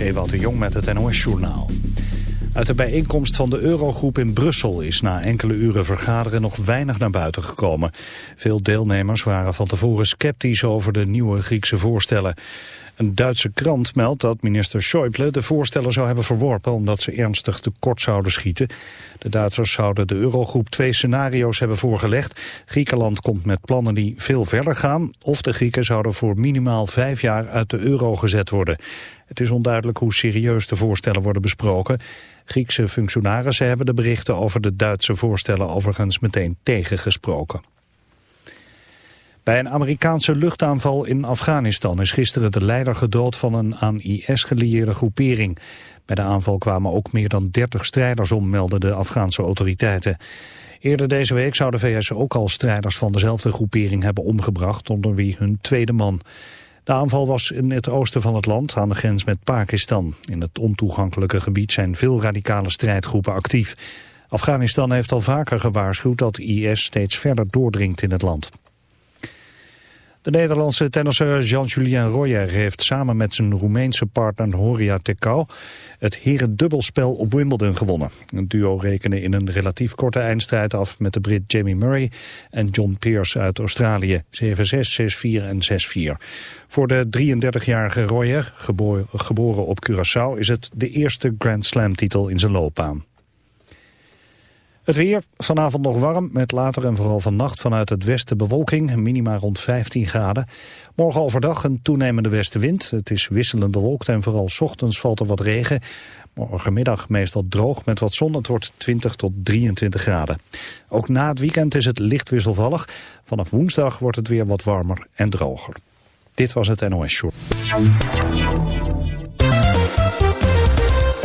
is de Jong met het NOS-journaal. Uit de bijeenkomst van de Eurogroep in Brussel is na enkele uren vergaderen nog weinig naar buiten gekomen. Veel deelnemers waren van tevoren sceptisch over de nieuwe Griekse voorstellen. Een Duitse krant meldt dat minister Schäuble de voorstellen zou hebben verworpen omdat ze ernstig tekort zouden schieten. De Duitsers zouden de Eurogroep twee scenario's hebben voorgelegd. Griekenland komt met plannen die veel verder gaan of de Grieken zouden voor minimaal vijf jaar uit de euro gezet worden. Het is onduidelijk hoe serieus de voorstellen worden besproken. Griekse functionarissen hebben de berichten over de Duitse voorstellen overigens meteen tegengesproken. Bij een Amerikaanse luchtaanval in Afghanistan is gisteren de leider gedood van een aan IS gelieerde groepering. Bij de aanval kwamen ook meer dan 30 strijders om, melden de Afghaanse autoriteiten. Eerder deze week zouden de VS ook al strijders van dezelfde groepering hebben omgebracht, onder wie hun tweede man. De aanval was in het oosten van het land, aan de grens met Pakistan. In het ontoegankelijke gebied zijn veel radicale strijdgroepen actief. Afghanistan heeft al vaker gewaarschuwd dat IS steeds verder doordringt in het land. De Nederlandse tennisser Jean-Julien Royer heeft samen met zijn Roemeense partner Horia Tecau het herendubbelspel op Wimbledon gewonnen. Het duo rekende in een relatief korte eindstrijd af met de Brit Jamie Murray en John Pearce uit Australië 7-6, 6-4 en 6-4. Voor de 33-jarige Royer, geboren op Curaçao, is het de eerste Grand Slam titel in zijn loopbaan. Het weer, vanavond nog warm, met later en vooral vannacht vanuit het westen bewolking, minima rond 15 graden. Morgen overdag een toenemende westenwind. Het is wisselend bewolkt en vooral ochtends valt er wat regen. Morgenmiddag meestal droog met wat zon. Het wordt 20 tot 23 graden. Ook na het weekend is het licht wisselvallig. Vanaf woensdag wordt het weer wat warmer en droger. Dit was het NOS Show.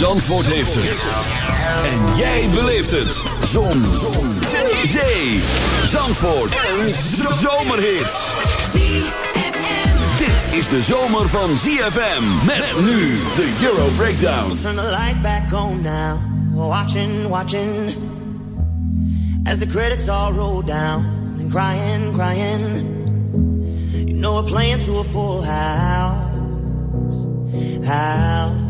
Zandvoort heeft het. En jij beleeft het. Zon. Zon. Zee. Zee. Zandvoort. Een zomerhit. Dit is de zomer van ZFM. Met nu de Euro Breakdown. Turn the lights back on now. Watching, watching. As the credits all roll down. And crying, crying. You know we're playing to a full house. House.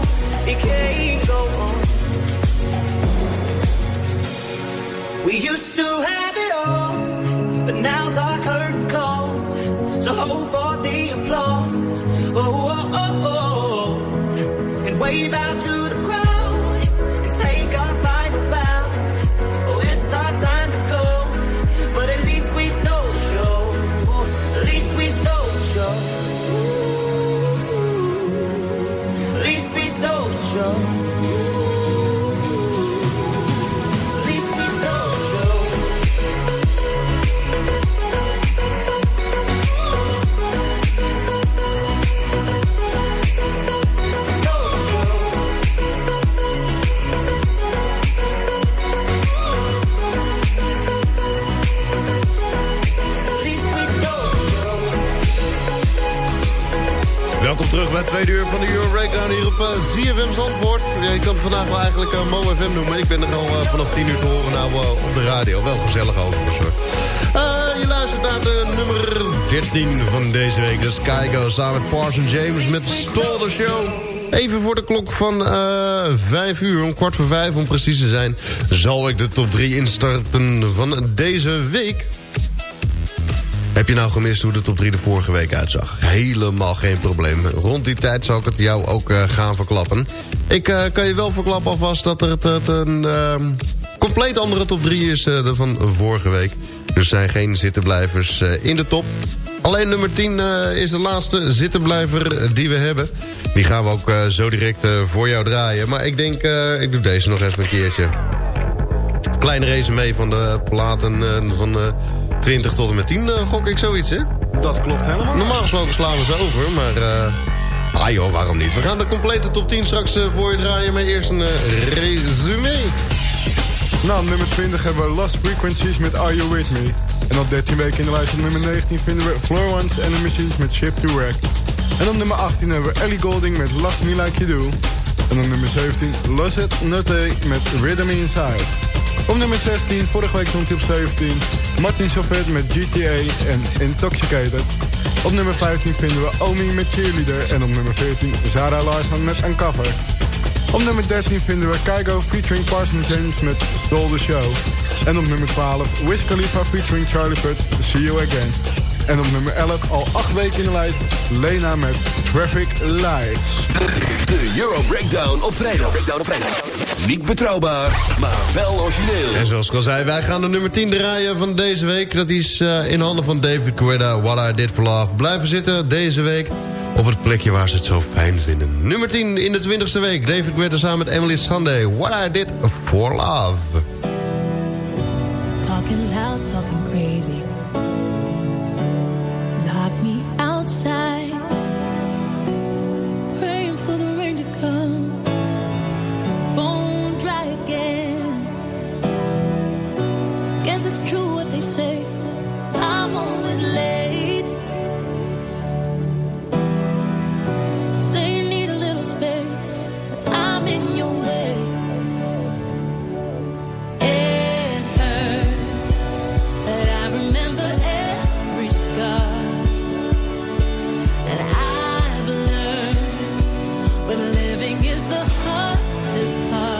used to tweede uur van de Euro Breakdown hier op uh, ZFM Zandvoort. Ja, je kan het vandaag wel eigenlijk uh, Mo FM noemen. Ik ben er al eh, vanaf 10 uur te horen nou, eh, op de radio. Wel gezellig overigens hoor. Eh, je luistert naar de nummer 13 van deze week. Dat is Kygo samen met Parson James met Stole the Show. Even voor de klok van eh 5 uur, om kwart voor vijf om precies te zijn... zal ik de top 3 instarten van deze week. Heb je nou gemist hoe de top 3 de vorige week uitzag? Helemaal geen probleem. Rond die tijd zal ik het jou ook eh, gaan verklappen. Ik eh, kan je wel verklappen alvast dat er het, het een ehm, compleet andere top 3 is eh, dan van vorige week. Er zijn geen zittenblijvers in de top. Alleen nummer 10 eh, is de laatste zittenblijver die we hebben. Die gaan we ook zo direct voor jou draaien. Maar ik denk, ik doe deze nog even een keertje. Klein resume van de platen van 20 tot en met 10, eh, gok ik zoiets, hè? Dat klopt helemaal. Normaal gesproken slaan we ze over, maar... eh ah joh, waarom niet? We gaan de complete top 10 straks eh, voor je draaien... maar eerst een eh, resume. Nou, op nummer 20 hebben we Lost Frequencies met Are You With Me. En op 13 weken in de lijst op nummer 19 vinden we Florence and the Machines met Ship to Wreck. En op nummer 18 hebben we Ellie Golding met Love Me Like You Do. En op nummer 17 Lucid Notte met Rhythm Inside. Op nummer 16, vorige week stond hij op 17, Martin Chauvet met GTA en Intoxicated. Op nummer 15 vinden we Omi met Cheerleader. En op nummer 14 Zara Larsson met Uncover. Op nummer 13 vinden we Kygo featuring Parson James met Stole the Show. En op nummer 12 Wiz Khalifa featuring Charlie Puth, See You Again. En op nummer 11, al 8 weken in de lijst, Lena met Traffic Lights. De Euro Breakdown op vrijdag. Breakdown op vrijdag. Niet betrouwbaar, maar wel origineel. En zoals ik al zei, wij gaan de nummer 10 draaien van deze week. Dat is eh, in handen van David Guetta, What I Did For Love. Blijven zitten deze week op het plekje waar ze het zo fijn vinden. Nummer 10 in de 20ste week. David Guetta samen met Emily Sunday. What I Did For Love. Talking loud, talking it's true what they say. I'm always late. Say you need a little space. But I'm in your way. It hurts, but I remember every scar, and I've learned living is the hardest part.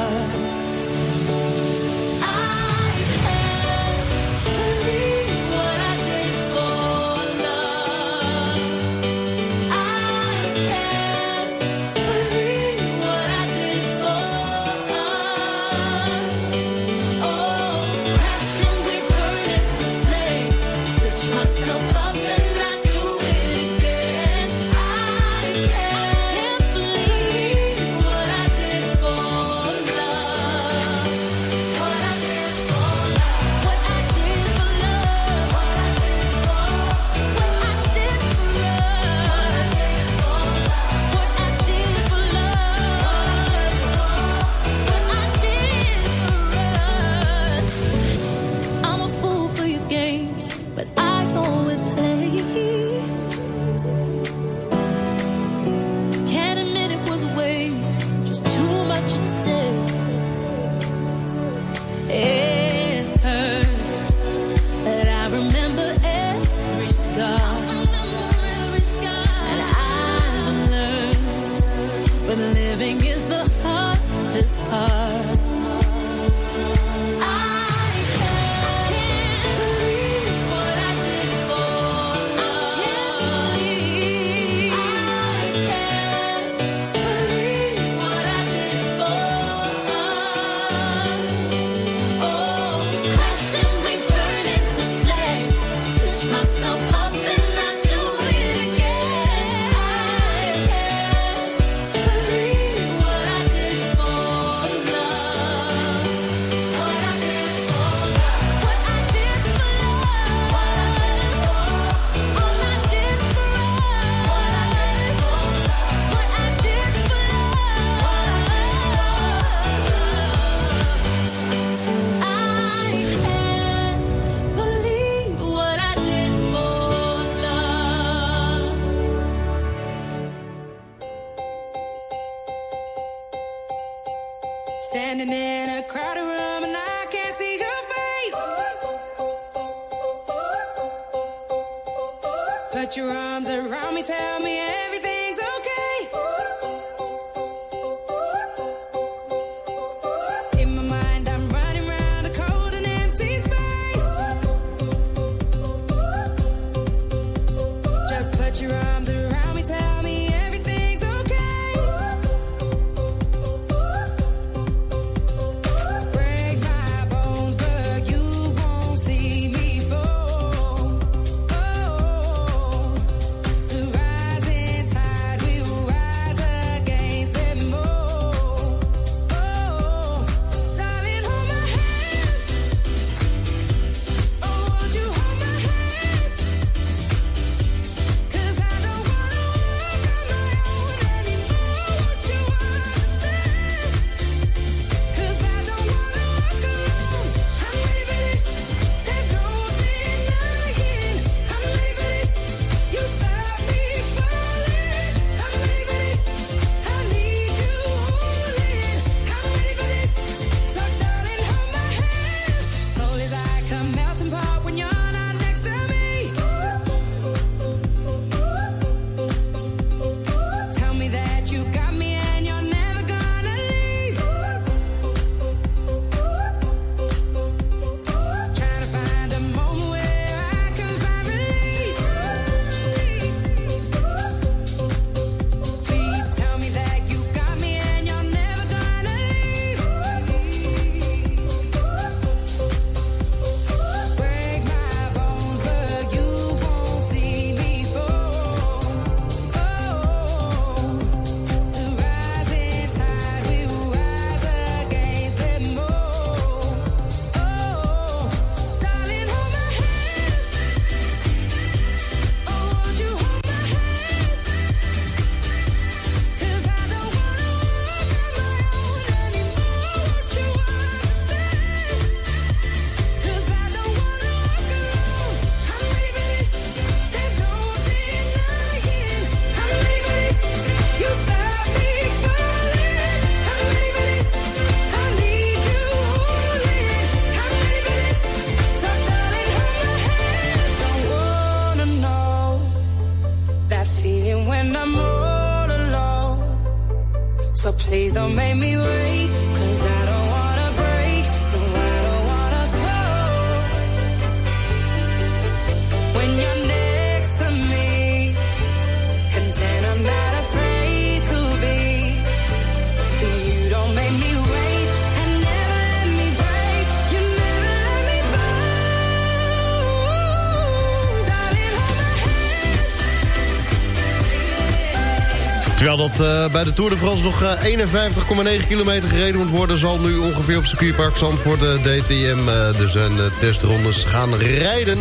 Dat eh, bij de Tour de France nog eh, 51,9 kilometer gereden moet worden... zal nu ongeveer op circuitpark Zandvoort eh, de DTM dus zijn testrondes gaan rijden.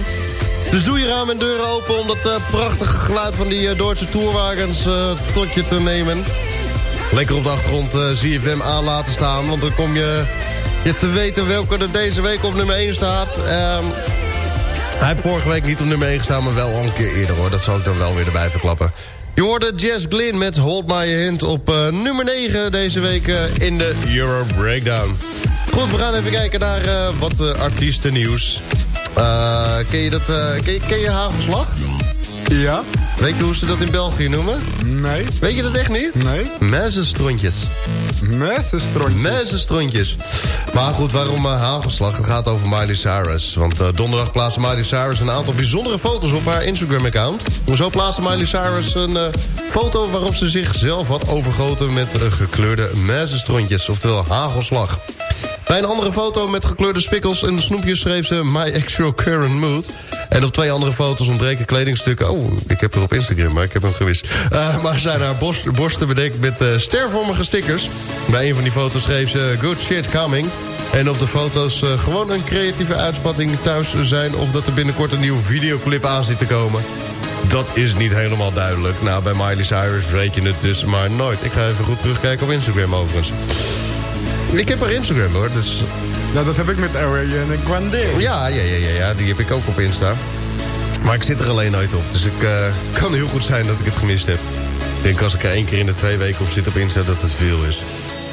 Dus doe je ramen en deuren open om dat prachtige geluid van die Duitse tourwagens tot je te nemen. Lekker op de achtergrond ZFM aan laten staan, want dan kom je, je te weten welke er deze week op nummer 1 staat... Ehm, hij heeft vorige week niet op nummer 1 gestaan, maar wel al een keer eerder hoor. Dat zal ik dan wel weer erbij verklappen. Je Jess Glynn met Hold My Hint op eh, nummer 9 deze week eh, in de Euro Breakdown. Goed, we gaan even kijken naar uh, wat artiestennieuws. ken je dat, ken, ken je Hagelslag? Ja. Weet je hoe ze dat in België noemen? Nee. Weet je dat echt niet? Nee. Mezenstrontjes. Mezenstrontjes. Mezenstrontjes. Maar goed, waarom uh, hagelslag? Het gaat over Miley Cyrus. Want uh, donderdag plaatste Miley Cyrus een aantal bijzondere foto's op haar Instagram-account. Zo plaatste Miley Cyrus een uh, foto waarop ze zichzelf had overgoten met gekleurde mezenstrontjes. Oftewel hagelslag. Bij een andere foto met gekleurde spikkels en snoepjes schreef ze My Actual Current Mood. En op twee andere foto's ontbreken kledingstukken. Oh, ik heb er op Instagram, maar ik heb hem gewist. Uh, maar zijn haar borst, borsten bedekt met uh, stervormige stickers. Bij een van die foto's schreef ze Good shit coming. En op de foto's uh, gewoon een creatieve uitspatting thuis zijn... of dat er binnenkort een nieuwe videoclip aan zit te komen. Dat is niet helemaal duidelijk. Nou, bij Miley Cyrus weet je het dus maar nooit. Ik ga even goed terugkijken op Instagram overigens. Ik heb haar Instagram hoor, dus... Nou, dat heb ik met Ariana Grande. Ja, ja, ja, ja, ja, die heb ik ook op Insta. Maar ik zit er alleen nooit op, dus ik uh, kan heel goed zijn dat ik het gemist heb. Ik denk als ik er één keer in de twee weken op zit op Insta dat het veel is.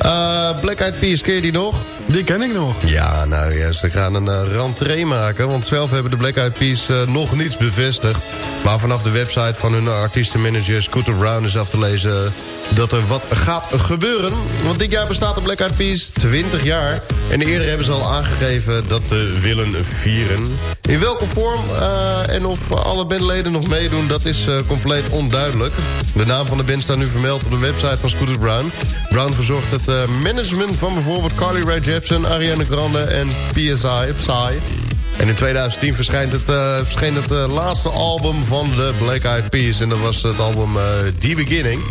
Uh, Black Eyed Peas, ken je die nog? Die ken ik nog. Ja, nou ja, ze gaan een uh, rentree maken. Want zelf hebben de Black Eyed Peas uh, nog niets bevestigd. Maar vanaf de website van hun artiestenmanager Scooter Brown is af te lezen... dat er wat gaat gebeuren. Want dit jaar bestaat de Black Eyed Peas 20 jaar. En eerder hebben ze al aangegeven dat ze willen vieren. In welke vorm uh, en of alle bandleden nog meedoen... dat is compleet onduidelijk. De naam van de band staat nu vermeld op de website van Scooter Brown. Brown verzorgt het management van bijvoorbeeld Carly Rae Jepsen, Ariana Grande en PSI, Psy. En in 2010 verschijnt het, verscheen het laatste album van de Black Eyed Peas. En dat was het album The Beginning.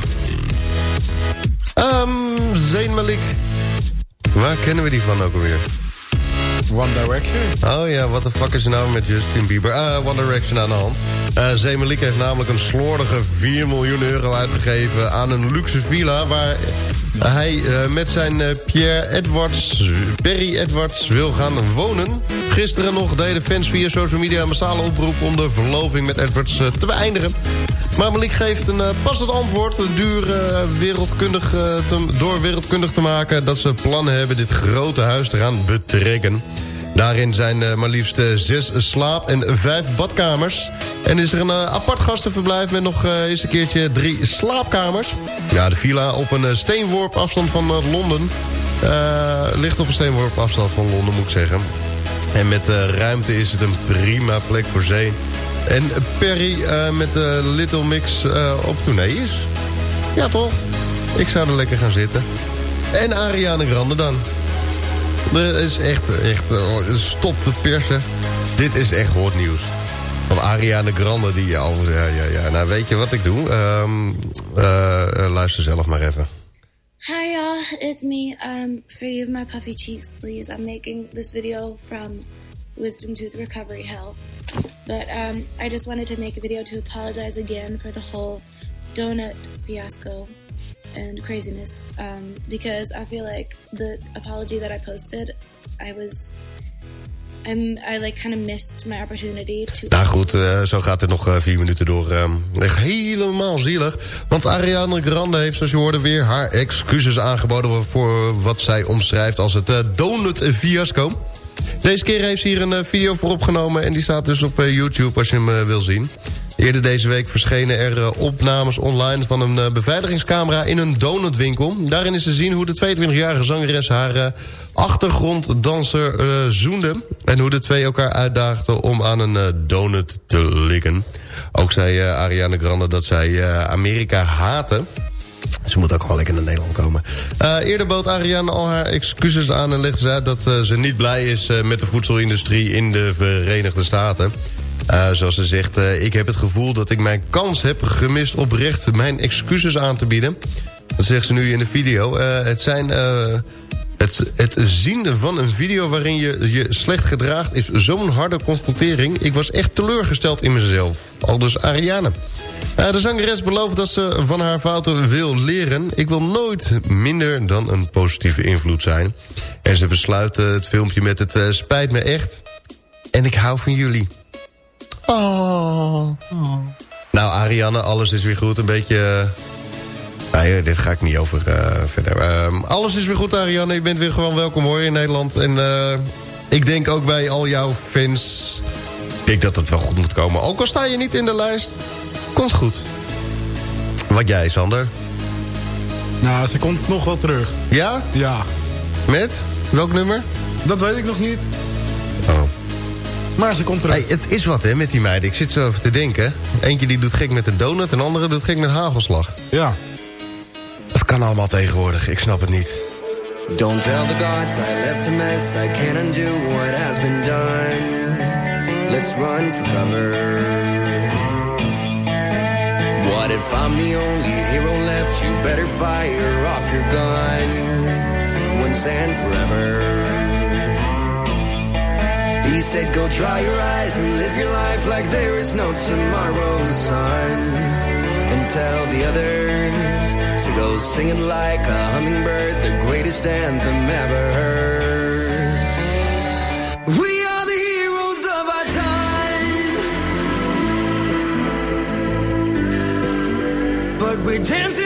Um, Zayn Malik. Waar kennen we die van ook alweer? One Direction. Oh ja, wat de fuck is er nou met Justin Bieber? Ah, One Direction aan de hand. Uh, Zayn Malik heeft namelijk een slordige 4 miljoen euro uitgegeven... aan een luxe villa waar hij uh, met zijn uh, Pierre Edwards, Perry Edwards wil gaan wonen. Gisteren nog deden fans via social media een massale oproep... om de verloving met Edwards te beëindigen. Maar Malik geeft een passend antwoord. Duur wereldkundig, te, door wereldkundig te maken... dat ze plannen hebben dit grote huis te gaan betrekken. Daarin zijn maar liefst zes slaap- en vijf badkamers. En is er een apart gastenverblijf met nog eens een keertje drie slaapkamers. Ja, de villa op een steenworp afstand van Londen. ligt op een steenworp afstand van Londen, moet ik zeggen. En met ruimte is het een prima plek voor zee. En Perry met Little Mix op tournee is. Ja, toch? Ik zou er lekker gaan zitten. En Ariana Grande dan. Dat is echt, echt stop te persen. Dit is echt hot nieuws. Van Ariana Grande, die... Oh, ja, ja, ja. Nou, weet je wat ik doe? Uh, luister zelf maar even. Hi y'all, it's me. Um, forgive my puffy cheeks, please. I'm making this video from Wisdom Tooth Recovery Hell. But um, I just wanted to make a video to apologize again for the whole donut fiasco and craziness um, because I feel like the apology that I posted, I was. I'm, I like kind of missed my opportunity to. Nou goed, uh, zo gaat het nog uh, vier minuten door. Um, echt helemaal zielig. Want Ariana Grande heeft, zoals je hoorde, weer haar excuses aangeboden... voor wat zij omschrijft als het uh, donut-fiasco. Deze keer heeft ze hier een video voor opgenomen... en die staat dus op YouTube als je hem wil zien. Eerder deze week verschenen er opnames online van een beveiligingscamera in een donutwinkel. Daarin is te zien hoe de 22-jarige zangeres haar achtergronddanser zoende. En hoe de twee elkaar uitdaagden om aan een donut te likken. Ook zei Ariana Grande dat zij Amerika haatte. Ze moet ook wel lekker naar Nederland komen. Uh, eerder bood Ariane al haar excuses aan en legde ze uit dat uh, ze niet blij is uh, met de voedselindustrie in de Verenigde Staten. Zoals ze zegt, ik heb het gevoel dat ik mijn kans heb gemist oprecht mijn excuses aan te bieden. Dat zegt ze nu in de video. Het zijn... Het, het zien van een video waarin je je slecht gedraagt... is zo'n harde confrontering. Ik was echt teleurgesteld in mezelf. Al dus Ariane. De zangeres belooft dat ze van haar fouten wil leren. Ik wil nooit minder dan een positieve invloed zijn. En ze besluit het filmpje met het spijt me echt. En ik hou van jullie. Oh. oh. Nou, Ariane, alles is weer goed. Een beetje... Nee, dit ga ik niet over uh, verder. Uh, alles is weer goed, Ariane. Je bent weer gewoon welkom hoor in Nederland. En uh, ik denk ook bij al jouw fans... Ik denk dat het wel goed moet komen. Ook al sta je niet in de lijst, komt goed. Wat jij, Sander? Nou, ze komt nog wel terug. Ja? Ja. Met? Welk nummer? Dat weet ik nog niet. Oh. Maar ze komt terug. Hey, het is wat hè, met die meiden. Ik zit zo over te denken. Eentje die doet gek met een donut, en andere doet gek met hagelslag. Ja. Dat kan allemaal tegenwoordig, ik snap het niet. Don't tell the gods I left a mess. I can't undo what has been done. Let's run for cover. If I'm the only hero left? You better fire off your gun once and forever. He said, Go dry your eyes and live your life like there is no tomorrow, son. And tell the others to go singing like a hummingbird, the greatest anthem ever heard. We're dancing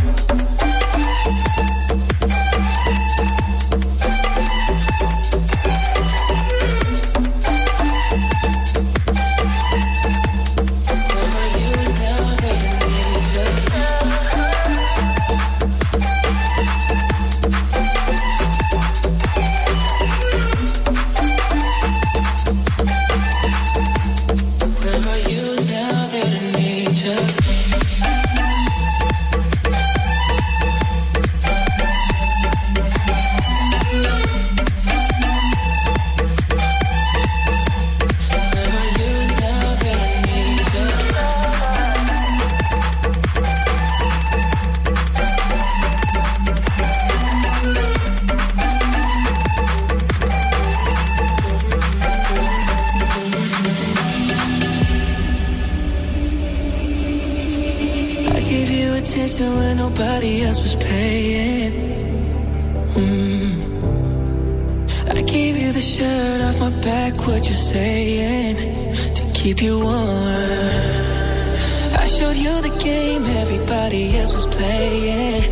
I showed you the game everybody else was playing.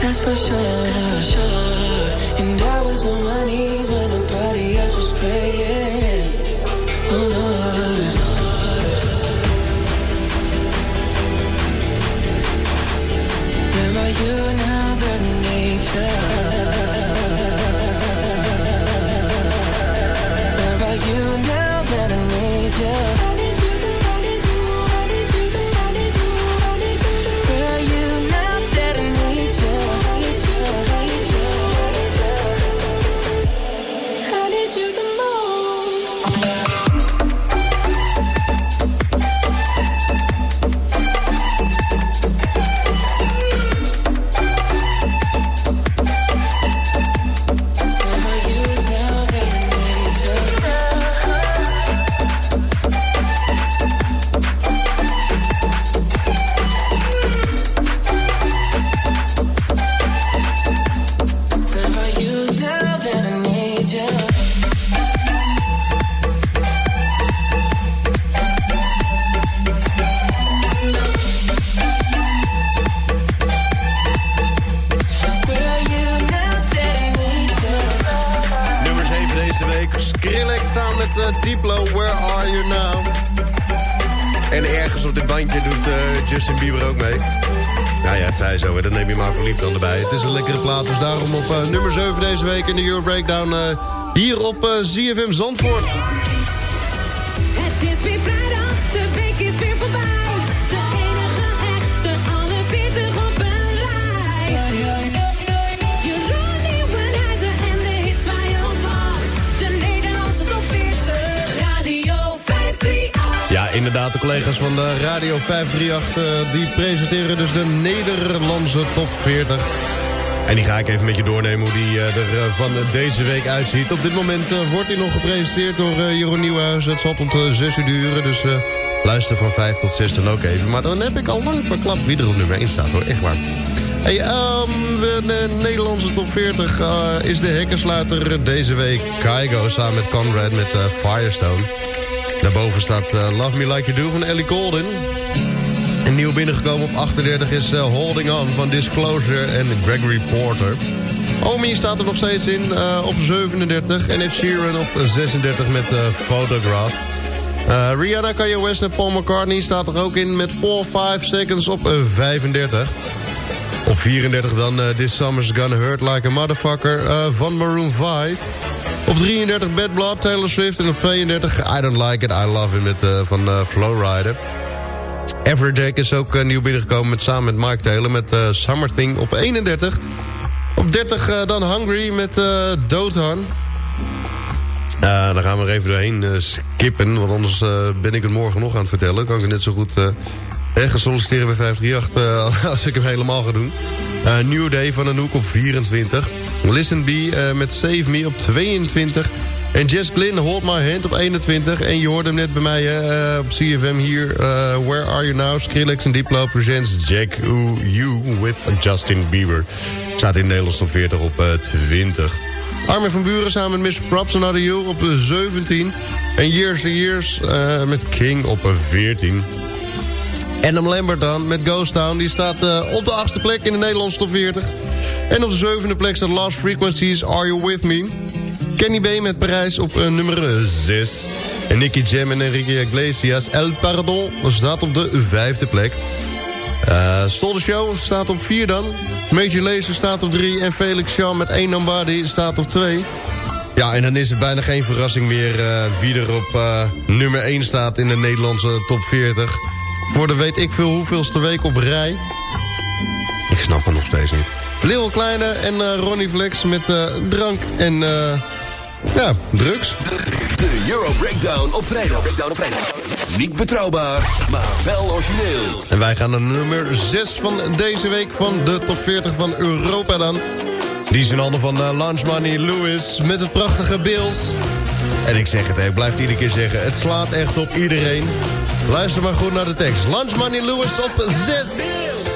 That's for sure. That's for sure. And I was on my knees when nobody else was praying. ZFM Zandvoort. Het is weer vrijdag, de week is weer voorbij. De enige echte, alle 40 op een rij. Jeroen Nieuwenhuizen en de hits waar je op wacht. De Nederlandse top 40, Radio 538. Ja, inderdaad, de collega's van de Radio 538... eh, die presenteren dus de Nederlandse Top 40. En die ga ik even met je doornemen hoe die eh, er eh, van deze week uitziet. Op dit moment eh, wordt hij nog gepresenteerd door Jeroen Nieuwhuis. Het zal tot uh, 6 uur duren, dus luister van 5 tot 6 dan ook even. Maar dan heb ik al lang verklapt wie er op nummer 1 staat hoor, echt waar. Hey, ehm, de Nederlandse top 40 eh, is de hekkensluiter deze week. Kaigo samen met Conrad met Firestone. Daarboven staat Love Me Like You Do van Ellie Golden. Nieuw binnengekomen op 38 is eh, Holding On van Disclosure en Gregory Porter. Omi staat er nog steeds in eh, op 37. En Ed Sheeran op 36 met eh, Photograph. Rihanna, Kanye West en Paul McCartney staat er ook in met 4-5 seconds op eh, 35. Op 34 dan This Summer's Gonna Hurt Like a Motherfucker van Maroon 5. Op 33 Bad Blood, Taylor Swift. En op 32 I Don't Like It, I Love It met, van uh, Flowrider. Everjack is ook eh, nieuw binnengekomen met, samen met Mike Taylor met eh, Summer Thing op 31. Op 30 eh, dan Hungry met uh, Doodhan. Uh, daar gaan we er even doorheen skippen. Want anders ben ik het morgen nog aan het vertellen. Kan ik net zo goed eh, gaan solliciteren bij 538 eh, als ik hem helemaal ga doen. New Day van Anouk op 24. Listen B met Save Me op 22. En Jess Glynn, Hold My Hand op 21. En je hoorde hem net bij mij eh, op CFM hier. eh, Where Are You Now? Skrillex en Diplo presents Jack Ooh You with Justin Bieber. Staat in Nederlands top 40 op eh, 20. Armin van Buren samen met Mr. Props Another You op eh, 17. En Years and Years met King op eh, 14. Adam Lambert dan met Ghost Town. Die staat op de achtste plek in de Nederlandse top 40. En op de zevende plek staat Last Frequencies Are You With Me. Kenny B met Parijs op eh, nummer 6. En Nicky Jam en Enrique Iglesias El Pardon staat op de vijfde plek. Uh, Stolde Show staat op 4 dan. Major Lazer staat op 3. En Felix Jean met 1 Lombardi staat op 2. Ja, en dan is het bijna geen verrassing meer uh, wie er op uh, nummer 1 staat in de Nederlandse top 40. Voor de weet ik veel hoeveelste week op rij. Ik snap het nog steeds niet. Lil Kleine en uh, Ronnie Flex met drank en ja, drugs. De Euro Breakdown op vrijdag. Breakdown op vrijdag. Niet betrouwbaar, maar wel origineel. En wij gaan naar nummer 6 van deze week van de top 40 van Europa dan. Die is in handen van uh, Lunch Money Lewis met het prachtige Bills. En ik zeg het, ik blijf het iedere keer zeggen. Het slaat echt op iedereen. Luister maar goed naar de tekst. Lunch Money Lewis op 6.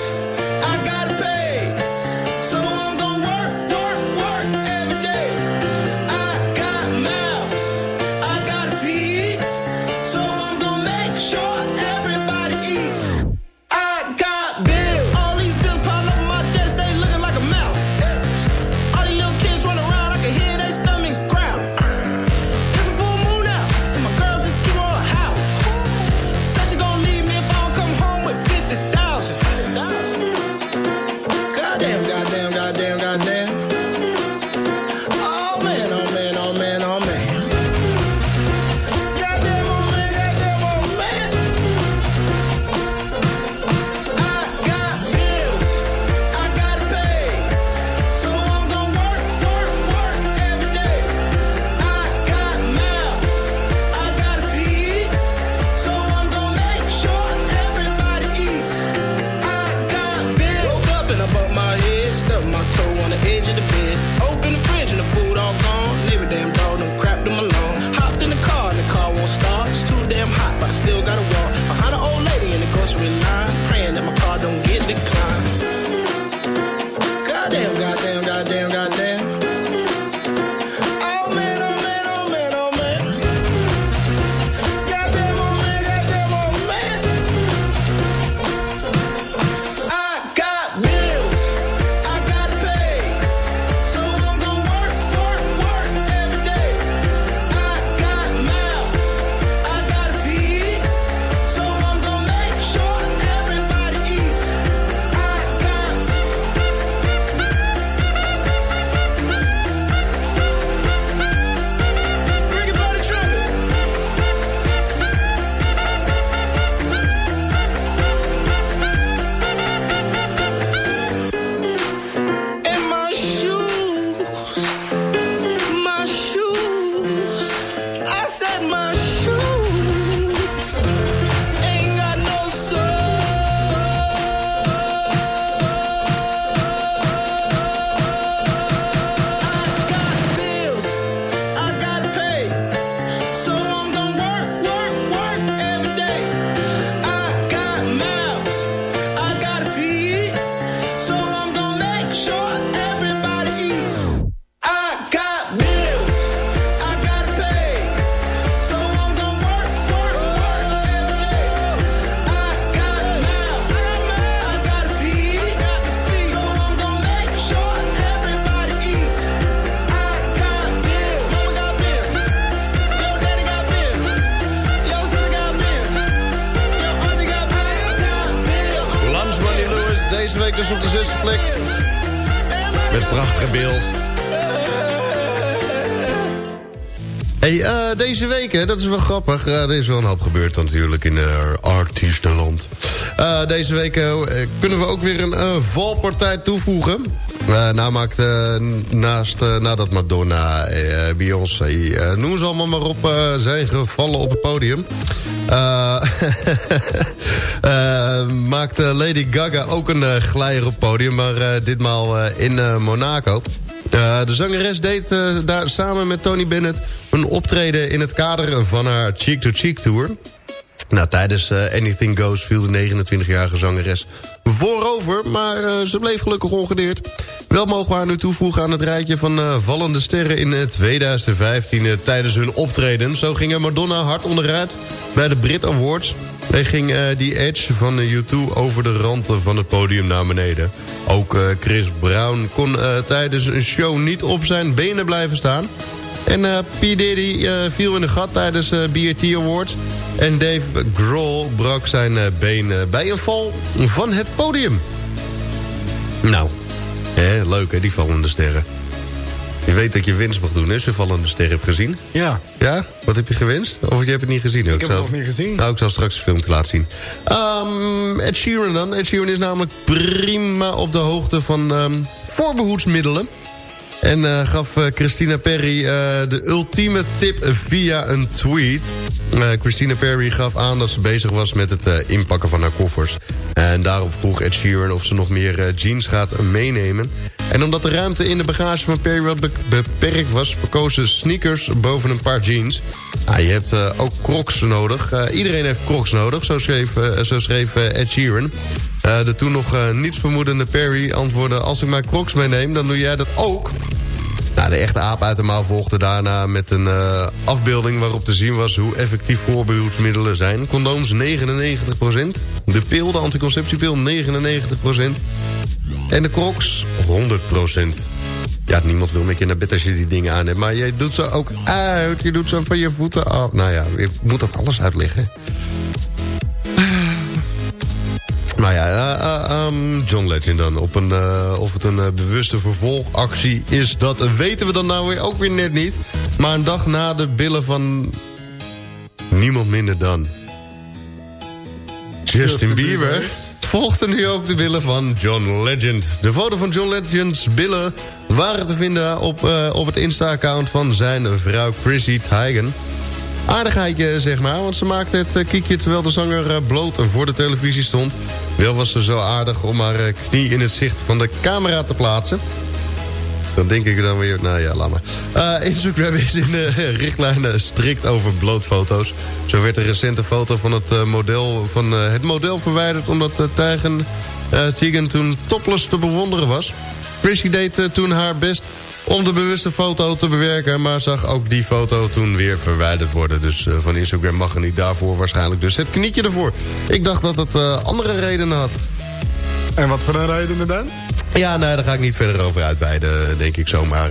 Prachtige beeld. Hey, eh, deze week, hè, dat is wel grappig. Eh, er is wel een hoop gebeurd natuurlijk in uh, artiestenland. Deze week kunnen we ook weer een valpartij toevoegen. Nou naast nadat Madonna, Beyoncé, noem ze allemaal maar op, zijn gevallen op het podium. Eh, eh, maakte Lady Gaga ook een eh, glijer op podium, maar eh, ditmaal eh, in eh, Monaco. Eh, de zangeres deed eh, daar samen met Tony Bennett een optreden in het kader van haar Cheek to Cheek Tour. Nou, tijdens eh, Anything Goes viel de 29-jarige zangeres voorover... maar eh, ze bleef gelukkig ongedeerd. Wel mogen we haar nu toevoegen aan het rijtje van eh, vallende sterren... in eh, 2015 eh, tijdens hun optreden. Zo ging Madonna hard onderuit bij de Brit Awards... en ging die Edge van de U2 over de rand van het podium naar beneden. Ook Chris Brown kon tijdens een show niet op zijn benen blijven staan... En eh P. Diddy eh, viel in de gat tijdens eh BRT Awards. En Dave Grohl brak zijn been bij een val van het podium. Nou, hè, leuk hè, die vallende sterren. Je weet dat je winst mag doen, hè, je vallende sterren hebt gezien. Ja. Ja? Wat heb je gewinst? Of je hebt het niet gezien? Ik heb het nog niet gezien. Nou, ik zal straks een filmpje laten zien. Ehm, Ed Sheeran dan. Ed Sheeran is namelijk prima op de hoogte van ehm, voorbehoedsmiddelen. En eh, gaf eh, Christina Perry eh, de ultieme tip via een tweet. Christina Perry gaf aan dat ze bezig was met het inpakken van haar koffers. En daarop vroeg Ed Sheeran of ze nog meer jeans gaat meenemen. En omdat de ruimte in de bagage van Perry wat be- beperkt was... verkozen sneakers boven een paar jeans. Ah, je hebt ook crocs nodig. Iedereen heeft crocs nodig, zo schreef, zo schreef Ed Sheeran. Eh, de toen nog eh, niets vermoedende Perry antwoordde... als ik mijn crocs meeneem, dan doe jij dat ook. Nou, de echte aap uit de mouw volgde daarna met een eh, afbeelding... waarop te zien was hoe effectief voorbehoedsmiddelen zijn. Condooms 99%. De pil, de anticonceptiepil 99%. En de crocs 100%. Ja, niemand wil met je naar bed als je die dingen aan hebt. Maar je doet ze ook uit. Je doet ze van je voeten af. Nou ja, je moet ook alles uitleggen. Maar ja, eh, eh, ehm, John Legend dan. Op een, eh, of het een bewuste vervolgactie is, dat weten we dan nou weer ook weer net niet. Maar een dag na de billen van niemand minder dan Justin Bieber... volgden nu ook de billen van John Legend. De foto van John Legend's billen waren te vinden op, op het Insta-account van zijn vrouw Chrissy Teigen. Aardigheidje, zeg maar, want ze maakte het eh, kiekje terwijl de zanger eh, bloot voor de televisie stond. Wel was ze zo aardig om haar eh, knie in het zicht van de camera te plaatsen. Dan denk ik dan weer, nou ja, laat maar. Eh, Instagram is in de richtlijnen strikt over blootfoto's. Zo werd een recente foto van het, model, van, het model verwijderd... omdat uh, Tijgen Tegan toen topless te bewonderen was. Chrissy deed toen haar best om de bewuste foto te bewerken... maar zag ook die foto toen weer verwijderd worden. Dus eh, van Instagram mag er niet daarvoor waarschijnlijk dus het knietje ervoor. Ik dacht dat het eh, andere redenen had. En wat voor een redenen dan? Ja, nee, daar ga ik niet verder over uitweiden, denk ik zomaar.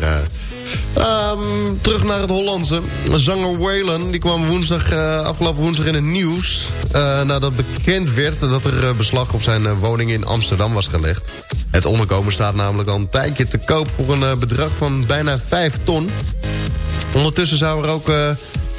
Eh. Ehm, terug naar het Hollandse. Zanger Waylon die kwam woensdag, eh, afgelopen woensdag in het nieuws... eh, nadat bekend werd dat er eh, beslag op zijn woning in Amsterdam was gelegd. Het onderkomen staat namelijk al een tijdje te koop... voor een bedrag van bijna 5 ton. Ondertussen zou er ook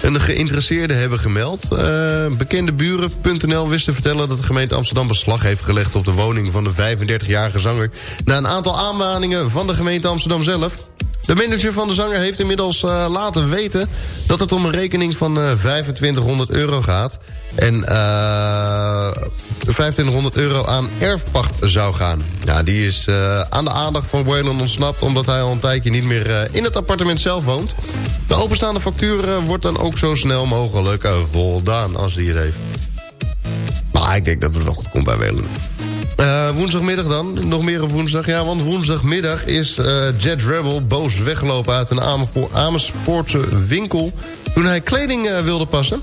een geïnteresseerde hebben gemeld. Eh, bekende buren.nl wist te vertellen dat de gemeente Amsterdam beslag heeft gelegd op de woning van de 35-jarige zanger. Na een aantal aanmaningen van de gemeente Amsterdam zelf. De manager van de zanger heeft inmiddels eh, laten weten dat het om een rekening van eh 2500 euro gaat. En eh 2500 euro aan erfpacht zou gaan. Ja, die is eh, aan de aandacht van Waylon ontsnapt... omdat hij al een tijdje niet meer eh, in het appartement zelf woont. De openstaande factuur eh, wordt dan ook zo snel mogelijk eh, voldaan als hij het heeft. Maar ik denk dat het wel goed komt bij Waylon. Eh, woensdagmiddag dan, nog meer op woensdag. Ja, want woensdagmiddag is eh, Jet Rebel boos weggelopen uit een Amersfoortse winkel... toen hij kleding eh, wilde passen.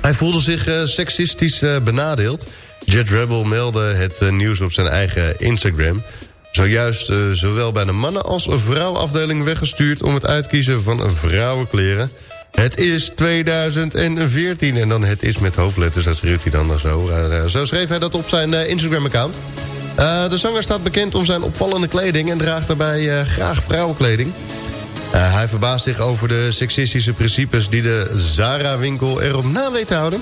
Hij voelde zich seksistisch benadeeld. Jet Rebel meldde het nieuws op zijn eigen Instagram. Zojuist zowel bij de mannen- als vrouwenafdeling weggestuurd... om het uitkiezen van vrouwenkleren. Het is 2014 en dan het is met hoofdletters, dat schreeuwt hij dan zo. Eh, eh, zo schreef hij dat op zijn eh, Instagram-account. De zanger staat bekend om zijn opvallende kleding... en draagt daarbij graag vrouwenkleding. Hij verbaast zich over de seksistische principes... die de Zara-winkel erop na weet te houden.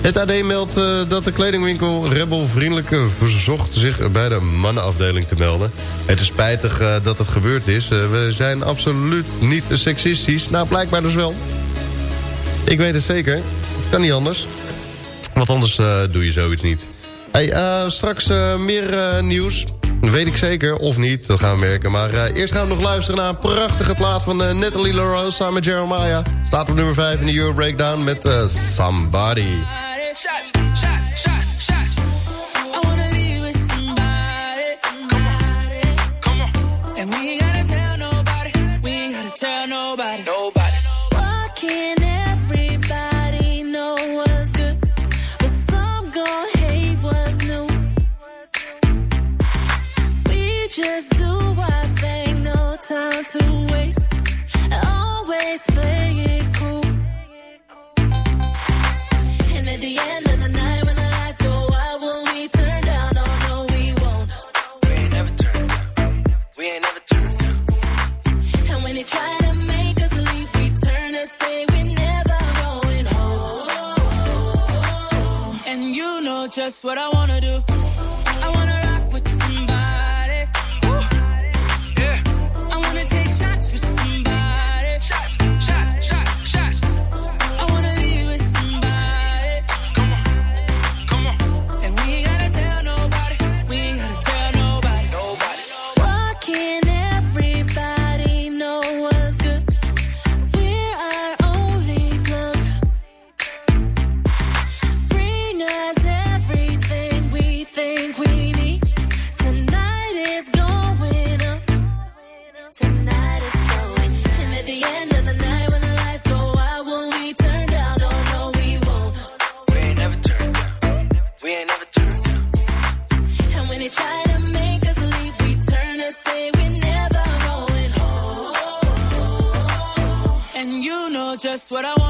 Het AD meldt dat de kledingwinkel Rebel vriendelijk verzocht... zich bij de mannenafdeling te melden. Het is spijtig dat het gebeurd is. We zijn absoluut niet seksistisch. Nou, blijkbaar dus wel. Ik weet het zeker. Kan niet anders. Want anders eh, doe je zoiets niet. Hey, eh, straks eh, meer nieuws. Weet ik zeker, of niet, dat gaan we merken. Maar eerst gaan we nog luisteren naar een prachtige plaat van Natalie LaRose samen met Jeremiah. Staat op nummer 5 in de Euro Breakdown met Somebody. What I wanna what I wanna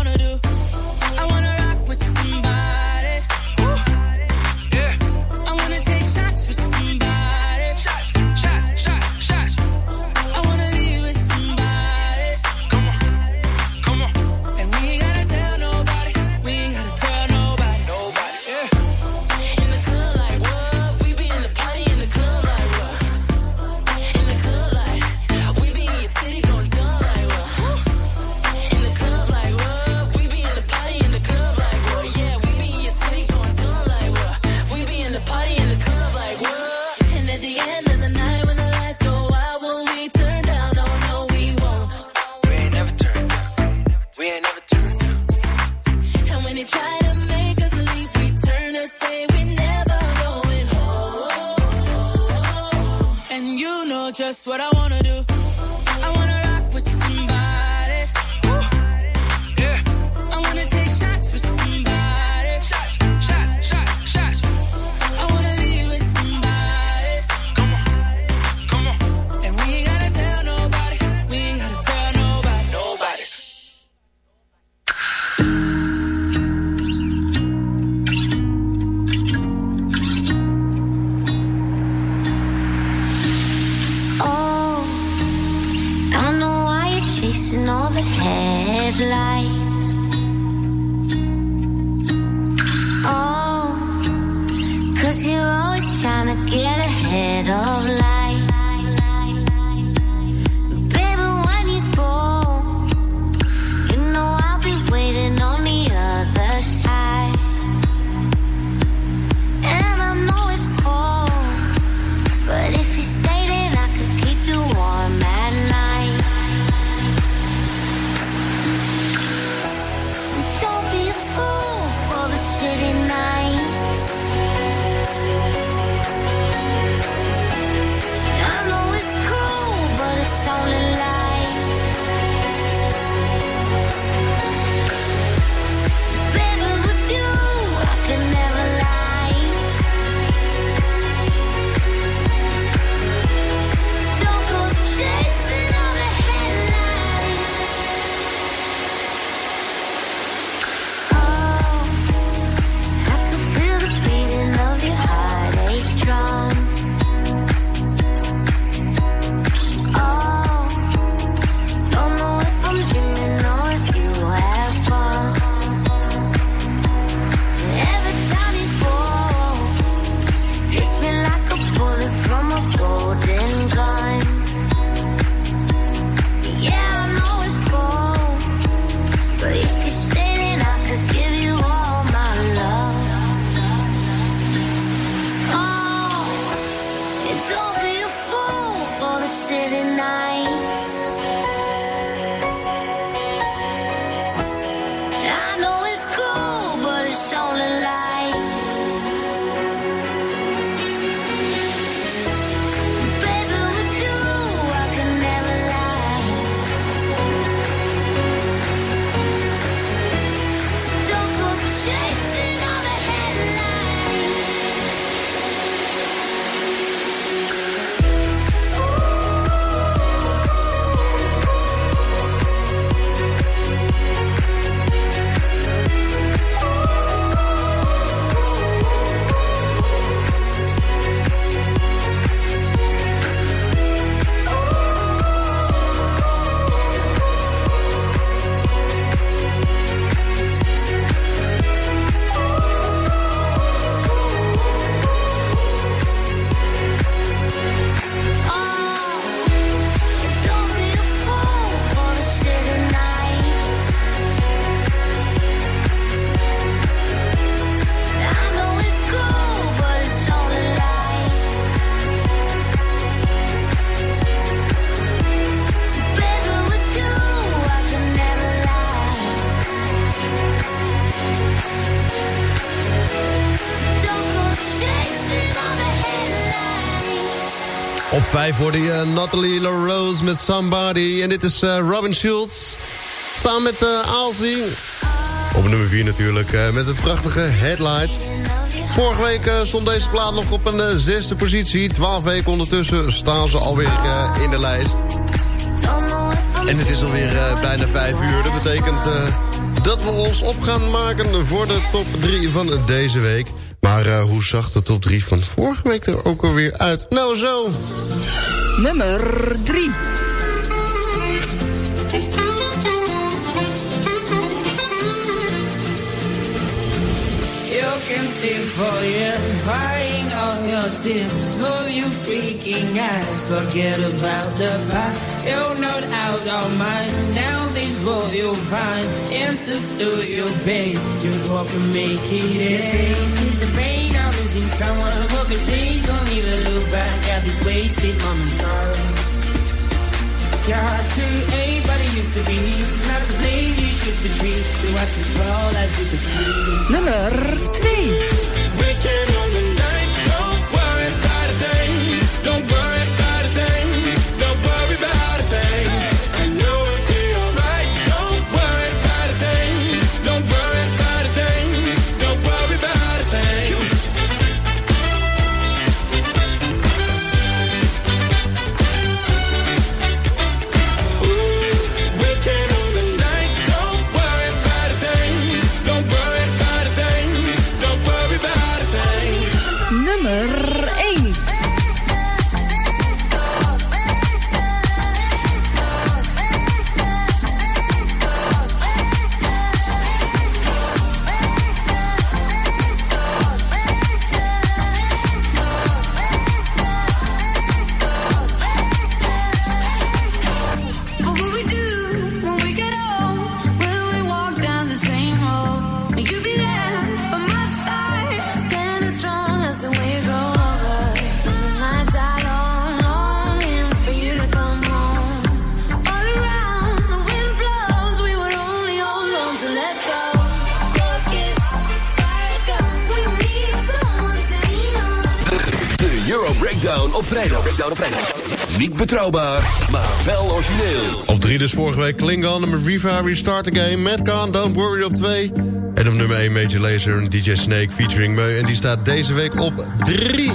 5 hoorde je Natalie LaRose met Somebody. En dit is eh, Robin Schultz. Samen met uh, Aalsing. Op nummer 4 natuurlijk. eh, met het prachtige Headlights. Vorige week eh, stond deze plaat nog op een eh, zesde positie. 12 weken ondertussen staan ze alweer eh, in de lijst. En het is alweer eh, bijna 5 uur. Dat betekent eh, dat we ons op gaan maken voor de top 3 van deze week. Maar eh, hoe zag de top 3 van vorige week er ook alweer uit? Nou zo. Nummer 3. You can stay for years, crying all your tears. Move you freaking eyes, forget about the past. You're not out of mind. Now this world you'll find answers to your pain. You walk and make it end. Tasted the pain of losing someone who could change. Don't even look back at these wasted moments. Your heart to anybody used to be. So not to blame, you should retreat. We watch it fall as you could see. Nummer 2. Betrouwbaar, maar wel origineel. Op 3 dus vorige week Klingon met Viva Restart the Game. Met Khan, Don't Worry op 2. En op nummer 1 Major Lazer en DJ Snake featuring Meu. En die staat deze week op 3.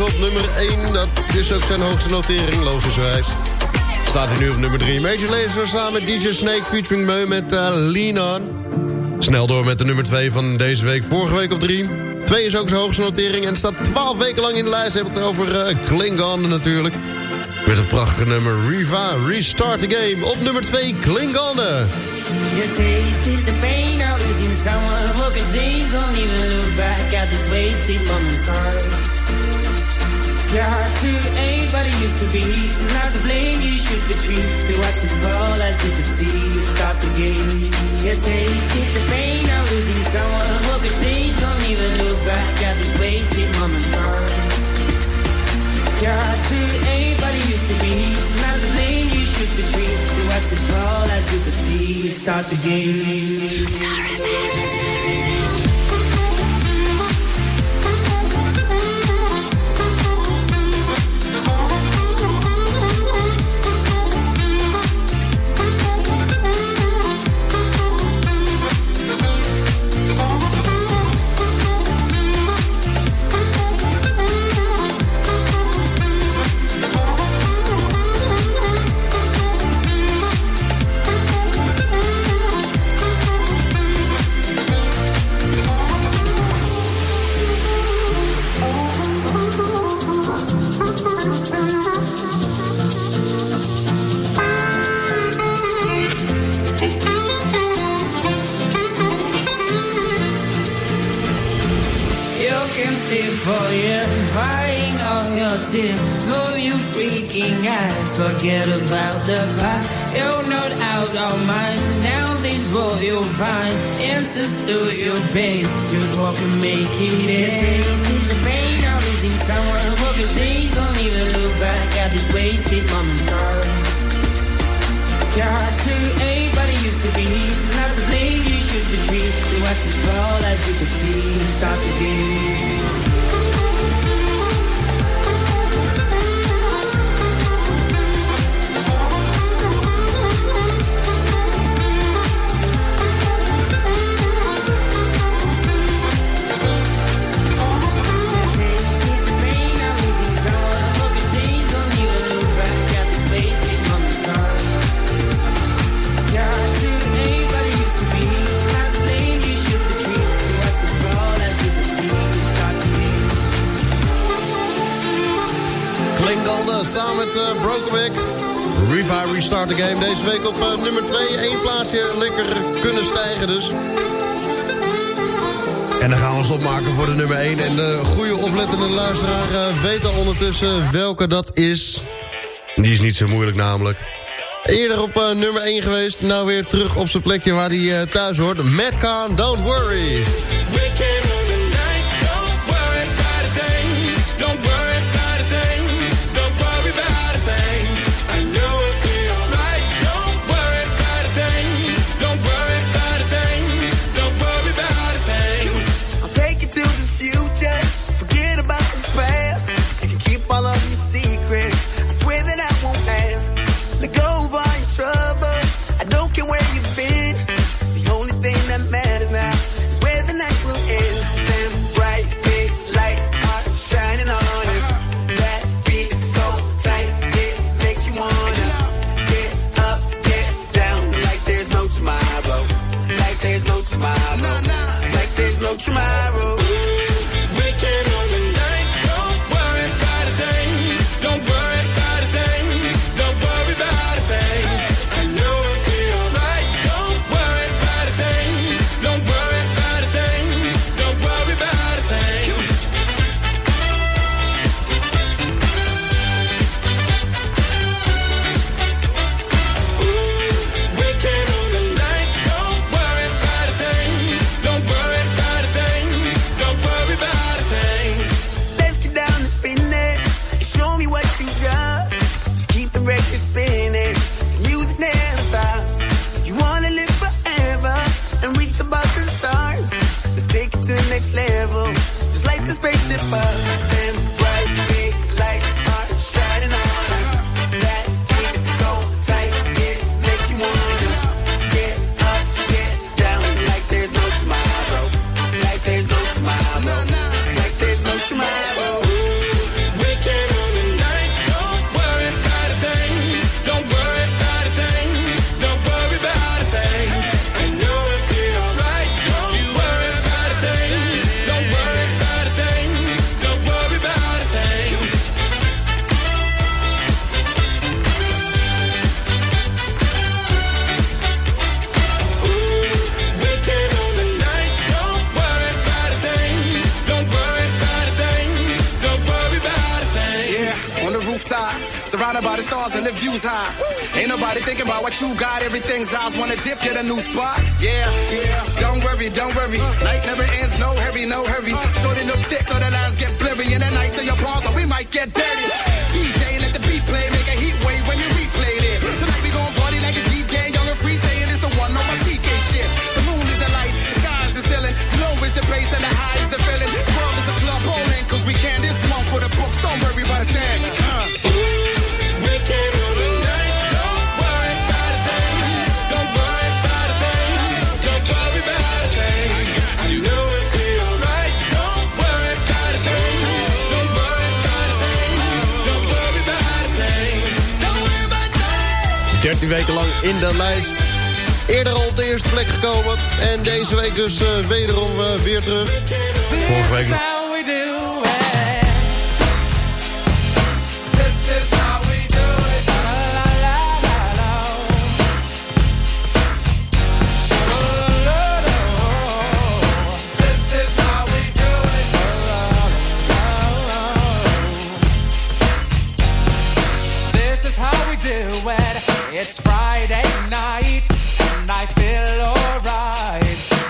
Op nummer 1. Dat is ook zijn hoogste notering, logischerwijs. Staat hij nu op nummer 3. Major Lazer samen met DJ Snake featuring Meu met uh. Snel door met de nummer 2 van deze week. Vorige week op 3. 2 is ook zijn hoogste notering en staat 12 weken lang in de lijst. Heb ik het over uh, Klingon natuurlijk. Met het prachtige nummer Riva, Restart the Game. Op nummer 2 Klingon. You tasted the pain of back at this wasted moment's gone. Your heart to anybody used to be. She's not to blame, you should be treated. We watch it fall as you could see. You stop the game. You tasted the pain of losing someone who can change. Don't even look back at this wasted moment's gone. Your heart to anybody used to be. She's not to blame, you should be treated. We watch it fall as you could see. You start the game. keep it op eh, nummer 2 één plaatsje lekker kunnen stijgen dus. En dan gaan we ons opmaken voor de nummer 1. En de goede oplettende luisteraar eh, weet al ondertussen welke dat is. Die is niet zo moeilijk namelijk. Eerder op eh, nummer 1 geweest. Nou weer terug op zijn plekje waar hij thuis hoort. Metcon, don't worry. dus wederom weer terug. volgende week... It's Friday night